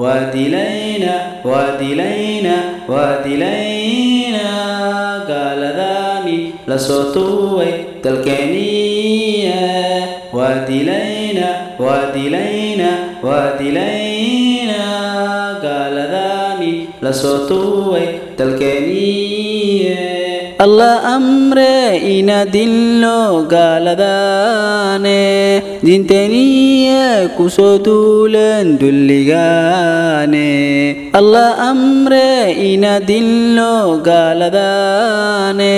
waa dilayna waa dilayna waa dilayna gaaladani la soo tuway dalkeeniya waa dilayna waa dilayna waa dilayna gaaladani la soo tuway dalkeeniya allah amre ina dillo ku soo duulen dulligaane allah amre ina dillo gaaladane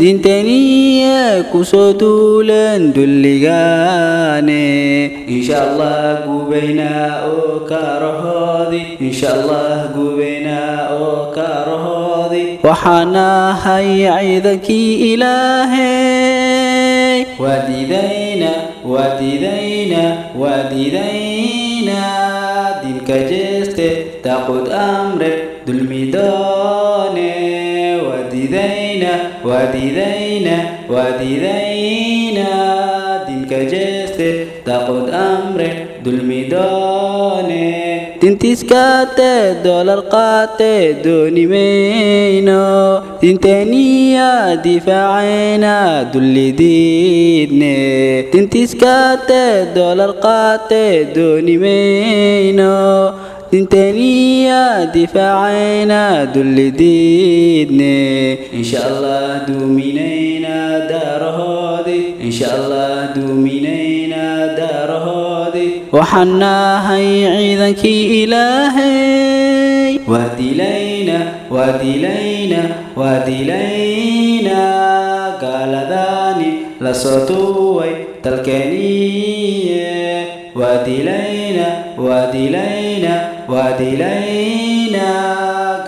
dinteniye ku soo duulen dulligaane insha allah gubaynaa oo kaarahoodi insha allah gubaynaa oo kaarahoodi waxaanahay ciidankii ilaahay diidayna waa diidayna dinka jeeste taqud amre dulmidoone diidayna waa diidayna dinka jeeste taqud amre dulmidoone dintiskaate dolar qaate doonimayno dinteniya difaacayna dullidiidne dintiskaate dolar qaate doonimayno dinteniya difaacayna dullidiidne insha allah duuminayna daarahoodi insha allah duuminayna waxaan nahay ciidankii ilaahay waa dilayna waa dilayna waa dilayna gaaladani la soo tuway dalkeeniye waa dilayna waa dilayna waa dilayna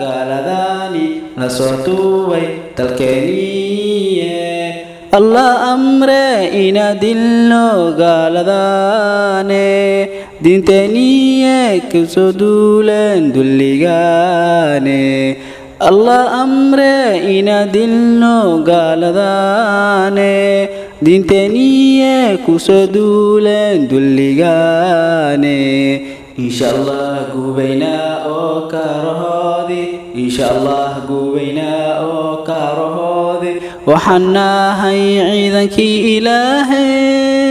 gaaladani la soo tuway dalkeeniye allah amre ina dillo gaaladane dinteniye ku soo duulen dulligaane allah amre ina dillo gaaladane dinteniye ku soo duulen dulligaane insha allah gubaynaa oo kaarahoodi insha allah gubaynaa waxaan nahay ciidankii ilaahay